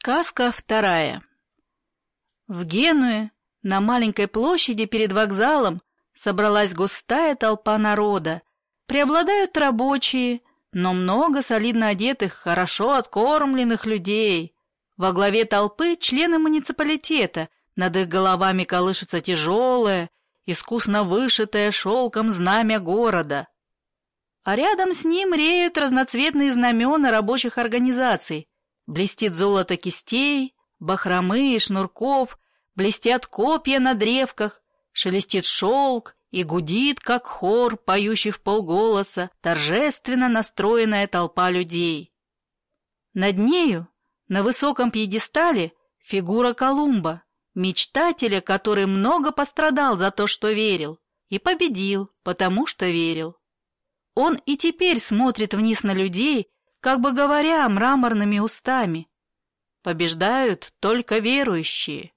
Сказка вторая. В Генуе, на маленькой площади перед вокзалом, собралась густая толпа народа. Преобладают рабочие, но много солидно одетых, хорошо откормленных людей. Во главе толпы члены муниципалитета, над их головами колышется тяжелое, искусно вышитое шелком знамя города. А рядом с ним реют разноцветные знамена рабочих организаций — Блестит золото кистей, бахромы и шнурков, блестят копья на древках, шелестит шелк и гудит, как хор, поющий в полголоса, торжественно настроенная толпа людей. Над нею, на высоком пьедестале, фигура Колумба, мечтателя, который много пострадал за то, что верил, и победил, потому что верил. Он и теперь смотрит вниз на людей, как бы говоря мраморными устами. Побеждают только верующие.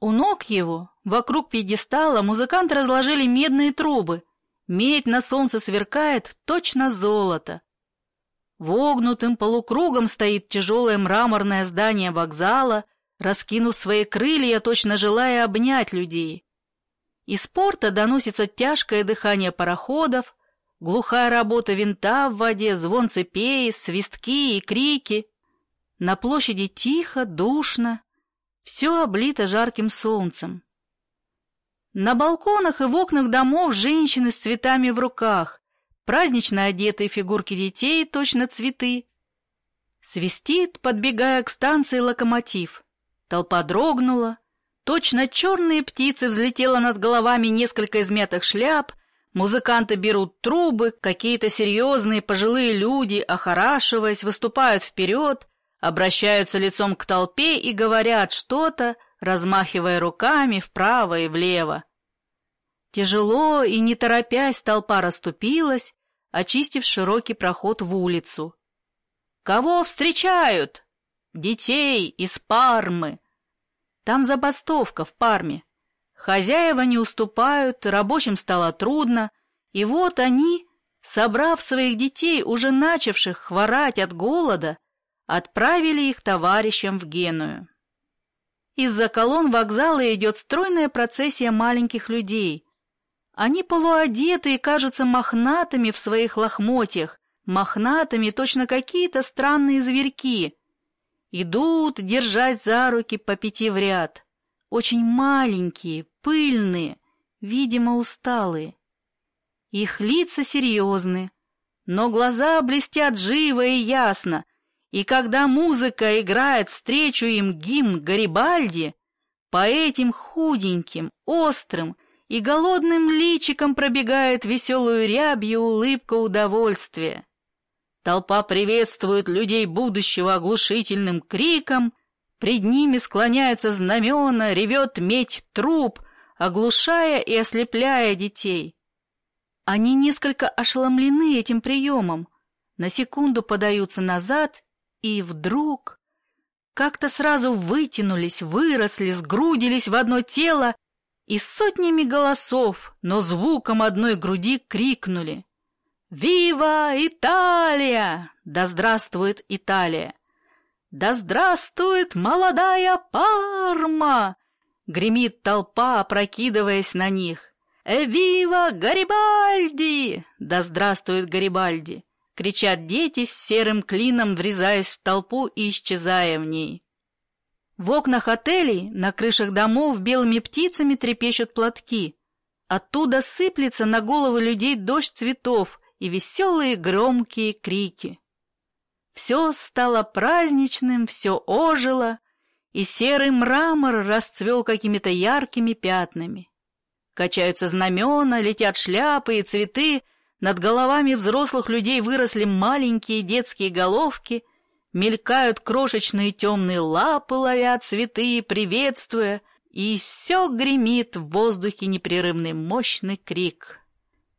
У ног его, вокруг пьедестала, музыканты разложили медные трубы. Медь на солнце сверкает, точно золото. Вогнутым полукругом стоит тяжелое мраморное здание вокзала, раскинув свои крылья, точно желая обнять людей. Из порта доносится тяжкое дыхание пароходов, Глухая работа винта в воде, звон цепей, свистки и крики. На площади тихо, душно, все облито жарким солнцем. На балконах и в окнах домов женщины с цветами в руках, празднично одетые фигурки детей, точно цветы. Свистит, подбегая к станции локомотив. Толпа дрогнула, точно черные птицы взлетело над головами несколько измятых шляп, Музыканты берут трубы, какие-то серьезные пожилые люди, охорашиваясь, выступают вперед, обращаются лицом к толпе и говорят что-то, размахивая руками вправо и влево. Тяжело и не торопясь толпа расступилась, очистив широкий проход в улицу. «Кого встречают?» «Детей из Пармы!» Там забастовка в Парме. Хозяева не уступают, рабочим стало трудно, и вот они, собрав своих детей, уже начавших хворать от голода, отправили их товарищам в Геную. Из-за колонн вокзала идет стройная процессия маленьких людей. Они полуодеты и кажутся мохнатыми в своих лохмотьях, мохнатыми точно какие-то странные зверьки. Идут держать за руки по пяти в ряд очень маленькие, пыльные, видимо, усталые. Их лица серьезны, но глаза блестят живо и ясно, и когда музыка играет встречу им гимн Гарибальди, по этим худеньким, острым и голодным личикам пробегает веселую рябью улыбка удовольствия. Толпа приветствует людей будущего оглушительным криком, Пред ними склоняются знамена, ревет медь труп, оглушая и ослепляя детей. Они несколько ошеломлены этим приемом, на секунду подаются назад, и вдруг как-то сразу вытянулись, выросли, сгрудились в одно тело и сотнями голосов, но звуком одной груди крикнули «Вива Италия! Да здравствует Италия!» «Да здравствует молодая Парма!» Гремит толпа, опрокидываясь на них. «Эвива Гарибальди!» «Да здравствует Гарибальди!» Кричат дети с серым клином, врезаясь в толпу и исчезая в ней. В окнах отелей, на крышах домов белыми птицами трепещут платки. Оттуда сыплется на головы людей дождь цветов и веселые громкие крики. Все стало праздничным, все ожило, и серый мрамор расцвел какими-то яркими пятнами. Качаются знамена, летят шляпы и цветы, над головами взрослых людей выросли маленькие детские головки, мелькают крошечные темные лапы, ловя цветы, приветствуя, и все гремит в воздухе непрерывный мощный крик.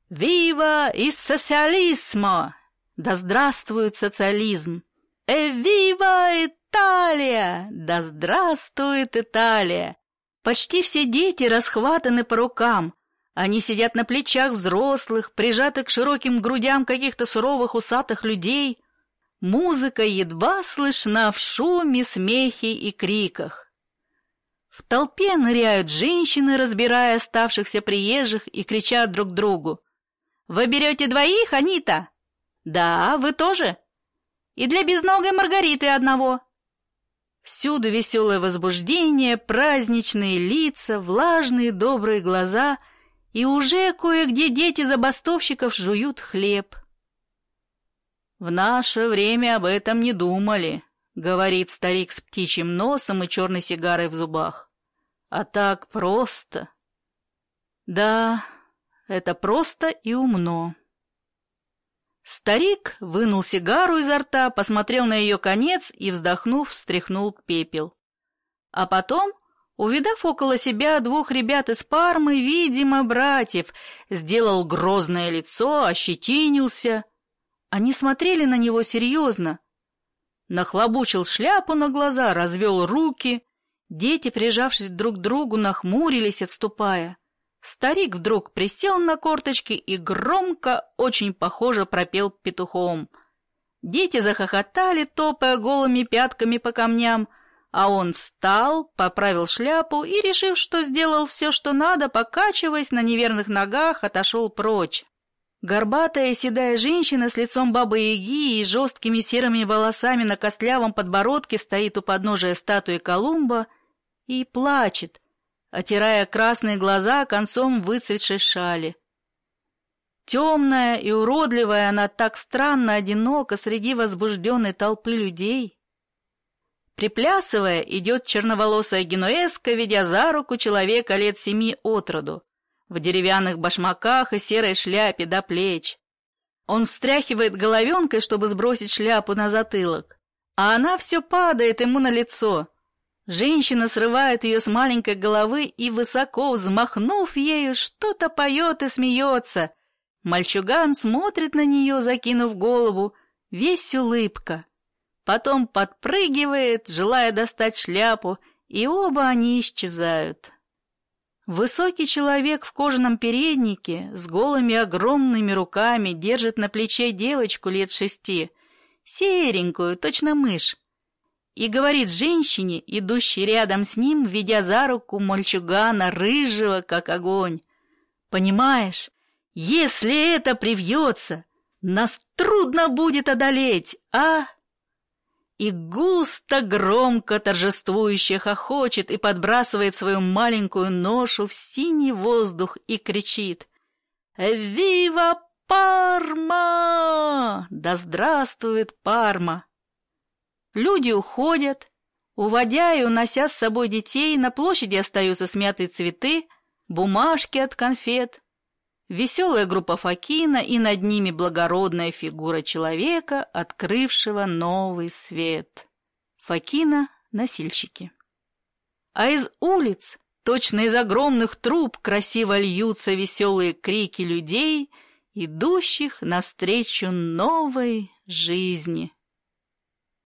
«Вива и социализма!» Да здравствует социализм! Эвива Италия! Да здравствует Италия! Почти все дети расхватаны по рукам. Они сидят на плечах взрослых, прижаты к широким грудям каких-то суровых усатых людей. Музыка едва слышна в шуме, смехе и криках. В толпе ныряют женщины, разбирая оставшихся приезжих, и кричат друг другу. «Вы берете двоих, Анита?» «Да, вы тоже?» «И для безногой Маргариты одного?» Всюду веселое возбуждение, праздничные лица, влажные добрые глаза, и уже кое-где дети забастовщиков жуют хлеб. «В наше время об этом не думали», — говорит старик с птичьим носом и черной сигарой в зубах. «А так просто». «Да, это просто и умно». Старик вынул сигару изо рта, посмотрел на ее конец и, вздохнув, встряхнул пепел. А потом, увидав около себя двух ребят из Пармы, видимо, братьев, сделал грозное лицо, ощетинился. Они смотрели на него серьезно. Нахлобучил шляпу на глаза, развел руки. Дети, прижавшись друг к другу, нахмурились, отступая. Старик вдруг присел на корточки и громко, очень похоже, пропел петухом. Дети захохотали, топая голыми пятками по камням, а он встал, поправил шляпу и, решив, что сделал все, что надо, покачиваясь на неверных ногах, отошел прочь. Горбатая седая женщина с лицом бабы-яги и жесткими серыми волосами на костлявом подбородке стоит у подножия статуи Колумба и плачет, отирая красные глаза концом выцветшей шали. Темная и уродливая она так странно одинока среди возбужденной толпы людей. Приплясывая, идет черноволосая генуэзка, ведя за руку человека лет семи от роду, в деревянных башмаках и серой шляпе до плеч. Он встряхивает головенкой, чтобы сбросить шляпу на затылок, а она все падает ему на лицо — Женщина срывает ее с маленькой головы и, высоко взмахнув ею, что-то поет и смеется. Мальчуган смотрит на нее, закинув голову, весь улыбка. Потом подпрыгивает, желая достать шляпу, и оба они исчезают. Высокий человек в кожаном переднике с голыми огромными руками держит на плече девочку лет шести, серенькую, точно мышь и говорит женщине, идущей рядом с ним, ведя за руку мальчугана, рыжего, как огонь. «Понимаешь, если это привьется, нас трудно будет одолеть, а?» И густо, громко, торжествующе хохочет и подбрасывает свою маленькую ношу в синий воздух и кричит «Вива Парма! Да здравствует Парма!» Люди уходят, уводя и унося с собой детей, на площади остаются смятые цветы, бумажки от конфет, веселая группа Факина и над ними благородная фигура человека, открывшего новый свет. Факина — носильщики. А из улиц, точно из огромных труб, красиво льются веселые крики людей, идущих навстречу новой жизни.